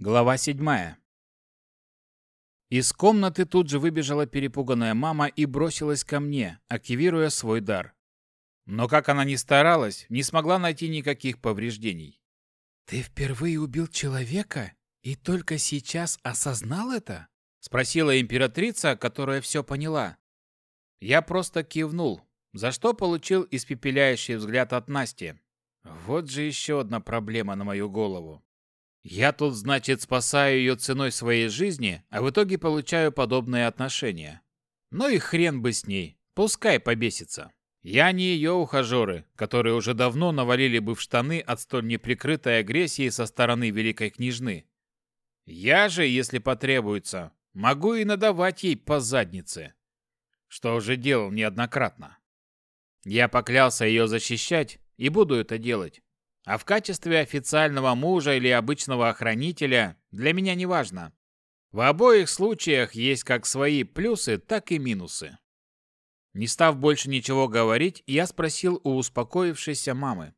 Глава седьмая. Из комнаты тут же выбежала перепуганная мама и бросилась ко мне, активируя свой дар. Но как она ни старалась, не смогла найти никаких повреждений. «Ты впервые убил человека и только сейчас осознал это?» — спросила императрица, которая все поняла. Я просто кивнул, за что получил испепеляющий взгляд от Насти. Вот же еще одна проблема на мою голову. Я тут, значит, спасаю ее ценой своей жизни, а в итоге получаю подобные отношения. Ну и хрен бы с ней, пускай побесится. Я не ее ухажеры, которые уже давно навалили бы в штаны от столь неприкрытой агрессии со стороны великой княжны. Я же, если потребуется, могу и надавать ей по заднице, что уже делал неоднократно. Я поклялся ее защищать и буду это делать. А в качестве официального мужа или обычного охранителя для меня не важно. В обоих случаях есть как свои плюсы, так и минусы. Не став больше ничего говорить, я спросил у успокоившейся мамы.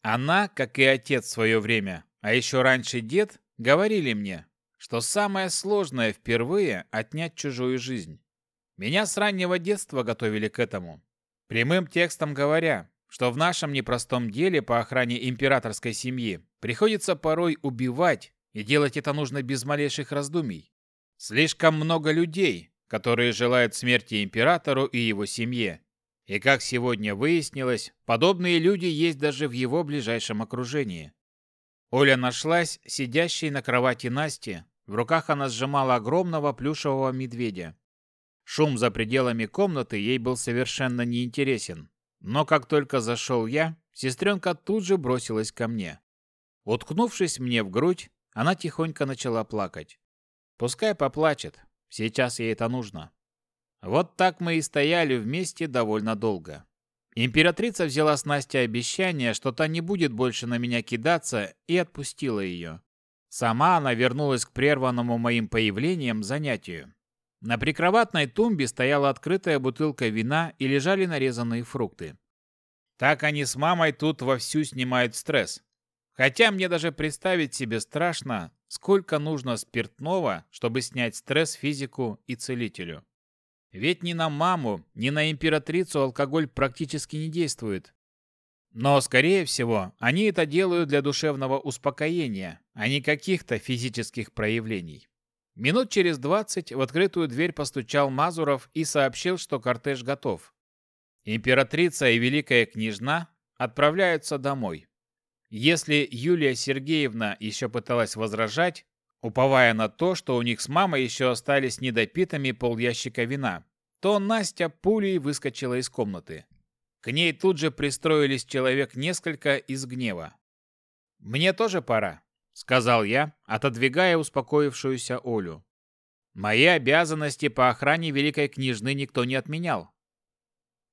Она, как и отец в свое время, а еще раньше дед, говорили мне, что самое сложное впервые отнять чужую жизнь. Меня с раннего детства готовили к этому. Прямым текстом говоря, что в нашем непростом деле по охране императорской семьи приходится порой убивать, и делать это нужно без малейших раздумий. Слишком много людей, которые желают смерти императору и его семье. И как сегодня выяснилось, подобные люди есть даже в его ближайшем окружении. Оля нашлась сидящей на кровати Насти. В руках она сжимала огромного плюшевого медведя. Шум за пределами комнаты ей был совершенно неинтересен. Но как только зашел я, сестренка тут же бросилась ко мне. Уткнувшись мне в грудь, она тихонько начала плакать. Пускай поплачет, сейчас ей это нужно. Вот так мы и стояли вместе довольно долго. Императрица взяла с Настей обещание, что та не будет больше на меня кидаться, и отпустила ее. Сама она вернулась к прерванному моим появлением занятию. На прикроватной тумбе стояла открытая бутылка вина и лежали нарезанные фрукты. Так они с мамой тут вовсю снимают стресс. Хотя мне даже представить себе страшно, сколько нужно спиртного, чтобы снять стресс физику и целителю. Ведь ни на маму, ни на императрицу алкоголь практически не действует. Но, скорее всего, они это делают для душевного успокоения, а не каких-то физических проявлений. Минут через двадцать в открытую дверь постучал Мазуров и сообщил, что кортеж готов. Императрица и великая княжна отправляются домой. Если Юлия Сергеевна еще пыталась возражать, уповая на то, что у них с мамой еще остались недопитыми полъящика вина, то Настя пулей выскочила из комнаты. К ней тут же пристроились человек несколько из гнева. «Мне тоже пора», сказал я, отодвигая успокоившуюся Олю. Мои обязанности по охране великой княжны никто не отменял.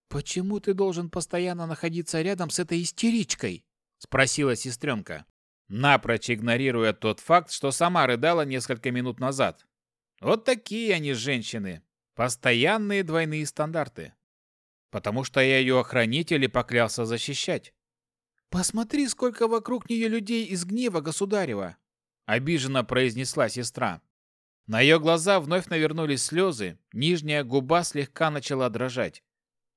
Почему ты должен постоянно находиться рядом с этой истеричкой? спросила сестренка, напрочь игнорируя тот факт, что сама рыдала несколько минут назад. Вот такие они женщины, постоянные двойные стандарты. Потому что я ее охранитель и поклялся защищать. «Посмотри, сколько вокруг нее людей из гнева государева!» — обиженно произнесла сестра. На ее глаза вновь навернулись слезы, нижняя губа слегка начала дрожать.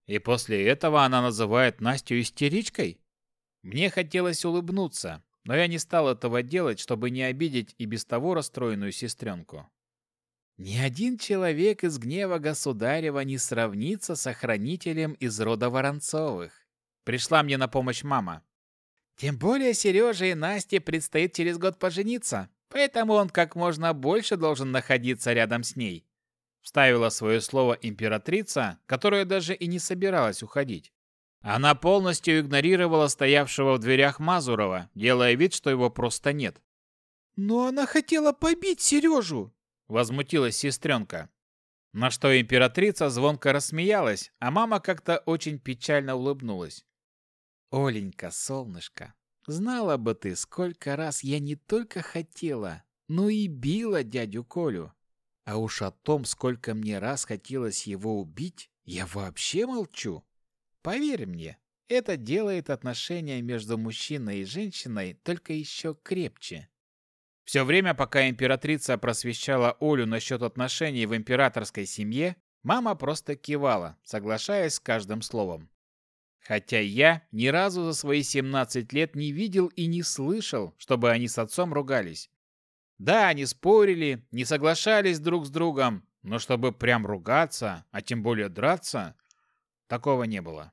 И после этого она называет Настю истеричкой? Мне хотелось улыбнуться, но я не стал этого делать, чтобы не обидеть и без того расстроенную сестренку. Ни один человек из гнева государева не сравнится с охранителем из рода Воронцовых. Пришла мне на помощь мама. Тем более Сереже и Насте предстоит через год пожениться, поэтому он как можно больше должен находиться рядом с ней. Вставила свое слово императрица, которая даже и не собиралась уходить. Она полностью игнорировала стоявшего в дверях Мазурова, делая вид, что его просто нет. «Но она хотела побить Сережу!» – возмутилась сестренка. На что императрица звонко рассмеялась, а мама как-то очень печально улыбнулась. Оленька, солнышко, знала бы ты, сколько раз я не только хотела, но и била дядю Колю. А уж о том, сколько мне раз хотелось его убить, я вообще молчу. Поверь мне, это делает отношения между мужчиной и женщиной только еще крепче. Все время, пока императрица просвещала Олю насчет отношений в императорской семье, мама просто кивала, соглашаясь с каждым словом. Хотя я ни разу за свои 17 лет не видел и не слышал, чтобы они с отцом ругались. Да, они спорили, не соглашались друг с другом, но чтобы прям ругаться, а тем более драться, такого не было.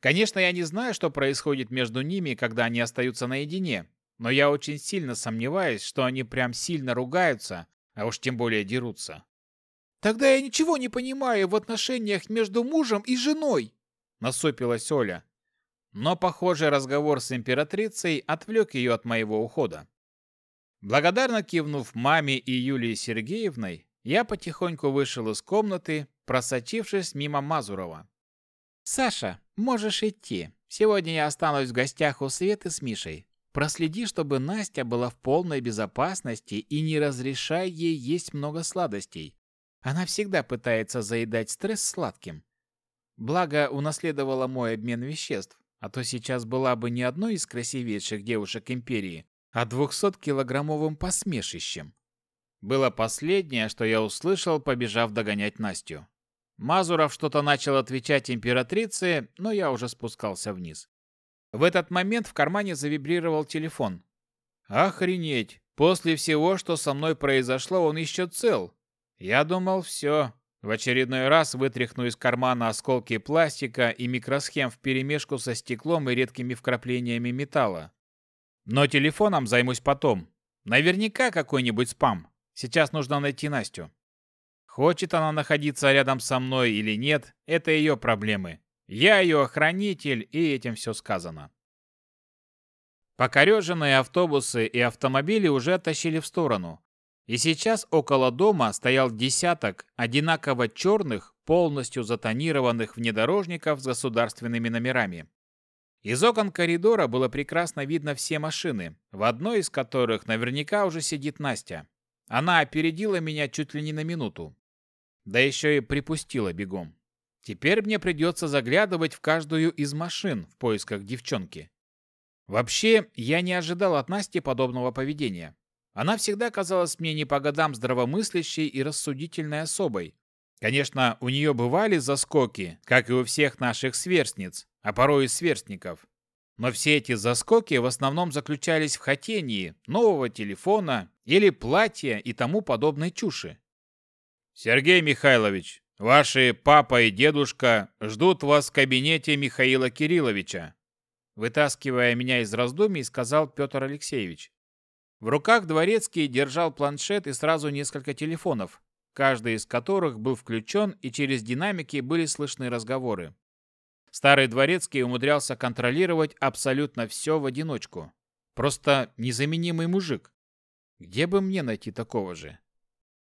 Конечно, я не знаю, что происходит между ними, когда они остаются наедине, но я очень сильно сомневаюсь, что они прям сильно ругаются, а уж тем более дерутся. Тогда я ничего не понимаю в отношениях между мужем и женой, — насупилась Оля. Но, похоже, разговор с императрицей отвлек ее от моего ухода. Благодарно кивнув маме и Юлии Сергеевной, я потихоньку вышел из комнаты, просочившись мимо Мазурова. «Саша, можешь идти. Сегодня я останусь в гостях у Светы с Мишей. Проследи, чтобы Настя была в полной безопасности и не разрешай ей есть много сладостей. Она всегда пытается заедать стресс сладким. Благо, унаследовала мой обмен веществ, а то сейчас была бы не одной из красивейших девушек империи, а двухсоткилограммовым посмешищем. Было последнее, что я услышал, побежав догонять Настю. Мазуров что-то начал отвечать императрице, но я уже спускался вниз. В этот момент в кармане завибрировал телефон. «Охренеть! После всего, что со мной произошло, он еще цел. Я думал, все, в очередной раз вытряхну из кармана осколки пластика и микросхем вперемешку со стеклом и редкими вкраплениями металла. Но телефоном займусь потом. Наверняка какой-нибудь спам. Сейчас нужно найти Настю. Хочет она находиться рядом со мной или нет, это ее проблемы. Я ее охранитель, и этим все сказано. Покореженные автобусы и автомобили уже оттащили в сторону, и сейчас около дома стоял десяток одинаково черных, полностью затонированных внедорожников с государственными номерами. Из окон коридора было прекрасно видно все машины, в одной из которых наверняка уже сидит Настя. Она опередила меня чуть ли не на минуту. Да еще и припустила бегом. Теперь мне придется заглядывать в каждую из машин в поисках девчонки. Вообще, я не ожидал от Насти подобного поведения. Она всегда казалась мне не по годам здравомыслящей и рассудительной особой. Конечно, у нее бывали заскоки, как и у всех наших сверстниц, а порой и сверстников. Но все эти заскоки в основном заключались в хотении нового телефона или платья и тому подобной чуши. «Сергей Михайлович, ваши папа и дедушка ждут вас в кабинете Михаила Кирилловича», вытаскивая меня из раздумий, сказал Петр Алексеевич. В руках Дворецкий держал планшет и сразу несколько телефонов, каждый из которых был включен и через динамики были слышны разговоры. Старый Дворецкий умудрялся контролировать абсолютно все в одиночку. Просто незаменимый мужик. Где бы мне найти такого же?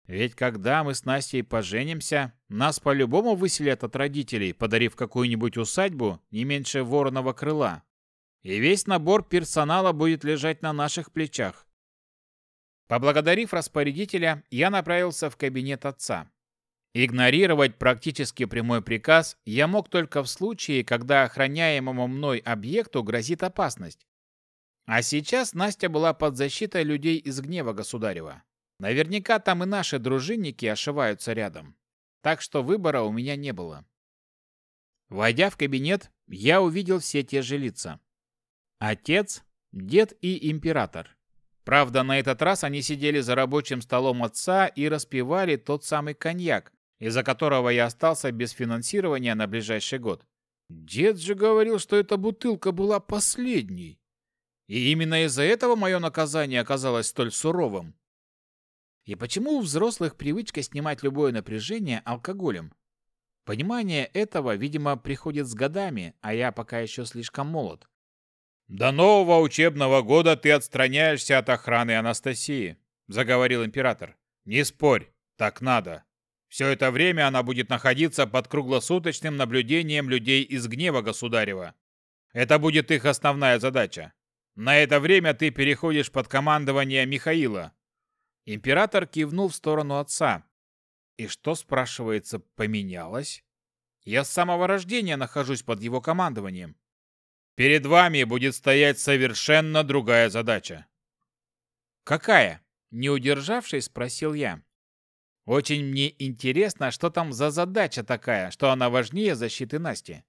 Ведь когда мы с Настей поженимся, нас по-любому выселят от родителей, подарив какую-нибудь усадьбу не меньше вороного крыла. И весь набор персонала будет лежать на наших плечах. Поблагодарив распорядителя, я направился в кабинет отца. Игнорировать практически прямой приказ я мог только в случае, когда охраняемому мной объекту грозит опасность. А сейчас Настя была под защитой людей из гнева государева. Наверняка там и наши дружинники ошиваются рядом. Так что выбора у меня не было. Войдя в кабинет, я увидел все те же лица. Отец, дед и император. Правда, на этот раз они сидели за рабочим столом отца и распивали тот самый коньяк, из-за которого я остался без финансирования на ближайший год. Дед же говорил, что эта бутылка была последней. И именно из-за этого мое наказание оказалось столь суровым. И почему у взрослых привычка снимать любое напряжение алкоголем? Понимание этого, видимо, приходит с годами, а я пока еще слишком молод. «До нового учебного года ты отстраняешься от охраны Анастасии», — заговорил император. «Не спорь, так надо. Все это время она будет находиться под круглосуточным наблюдением людей из гнева государева. Это будет их основная задача. На это время ты переходишь под командование Михаила». Император кивнул в сторону отца. «И что, спрашивается, поменялось?» «Я с самого рождения нахожусь под его командованием. Перед вами будет стоять совершенно другая задача». «Какая?» – не удержавшись, спросил я. «Очень мне интересно, что там за задача такая, что она важнее защиты Насти».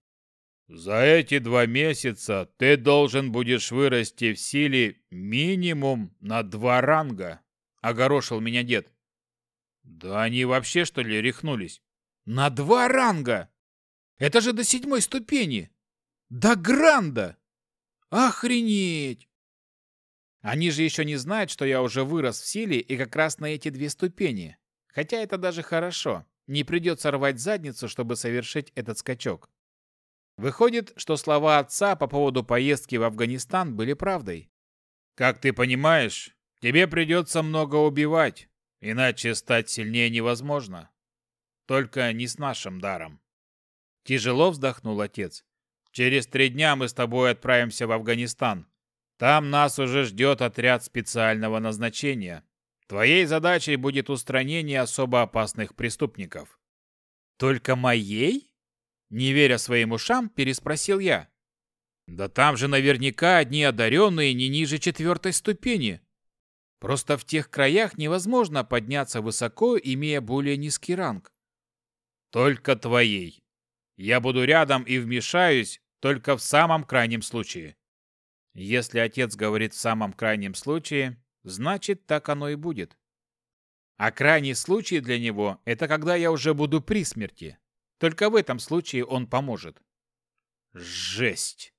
«За эти два месяца ты должен будешь вырасти в силе минимум на два ранга», – огорошил меня дед. «Да они вообще, что ли, рехнулись?» «На два ранга! Это же до седьмой ступени!» Да Гранда! Охренеть!» Они же еще не знают, что я уже вырос в силе и как раз на эти две ступени. Хотя это даже хорошо. Не придется рвать задницу, чтобы совершить этот скачок. Выходит, что слова отца по поводу поездки в Афганистан были правдой. «Как ты понимаешь, тебе придется много убивать, иначе стать сильнее невозможно. Только не с нашим даром». Тяжело вздохнул отец. Через три дня мы с тобой отправимся в Афганистан. Там нас уже ждет отряд специального назначения. Твоей задачей будет устранение особо опасных преступников». «Только моей?» Не веря своим ушам, переспросил я. «Да там же наверняка одни одаренные не ниже четвертой ступени. Просто в тех краях невозможно подняться высоко, имея более низкий ранг». «Только твоей. Я буду рядом и вмешаюсь, только в самом крайнем случае. Если отец говорит в самом крайнем случае, значит так оно и будет. А крайний случай для него – это когда я уже буду при смерти. Только в этом случае он поможет. Жесть!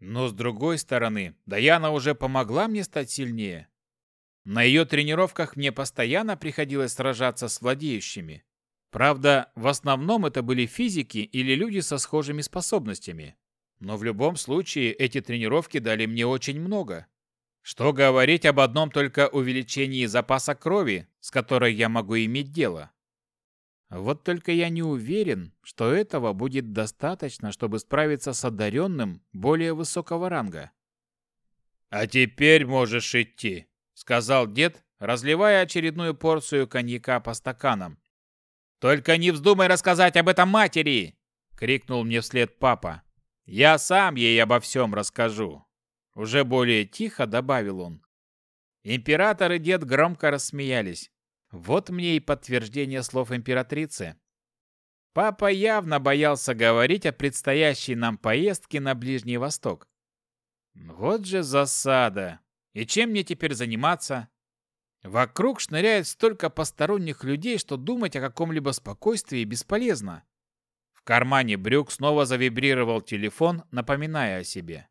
Но с другой стороны, Даяна уже помогла мне стать сильнее. На ее тренировках мне постоянно приходилось сражаться с владеющими. Правда, в основном это были физики или люди со схожими способностями. Но в любом случае эти тренировки дали мне очень много. Что говорить об одном только увеличении запаса крови, с которой я могу иметь дело. Вот только я не уверен, что этого будет достаточно, чтобы справиться с одаренным более высокого ранга. «А теперь можешь идти», — сказал дед, разливая очередную порцию коньяка по стаканам. «Только не вздумай рассказать об этом матери!» — крикнул мне вслед папа. Я сам ей обо всем расскажу. Уже более тихо добавил он. Император и дед громко рассмеялись. Вот мне и подтверждение слов императрицы. Папа явно боялся говорить о предстоящей нам поездке на Ближний Восток. Вот же засада. И чем мне теперь заниматься? Вокруг шныряет столько посторонних людей, что думать о каком-либо спокойствии бесполезно. В кармане брюк снова завибрировал телефон, напоминая о себе.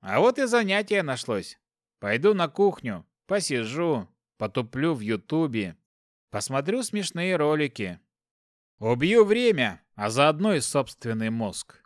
«А вот и занятие нашлось. Пойду на кухню, посижу, потуплю в ютубе, посмотрю смешные ролики. Убью время, а заодно и собственный мозг».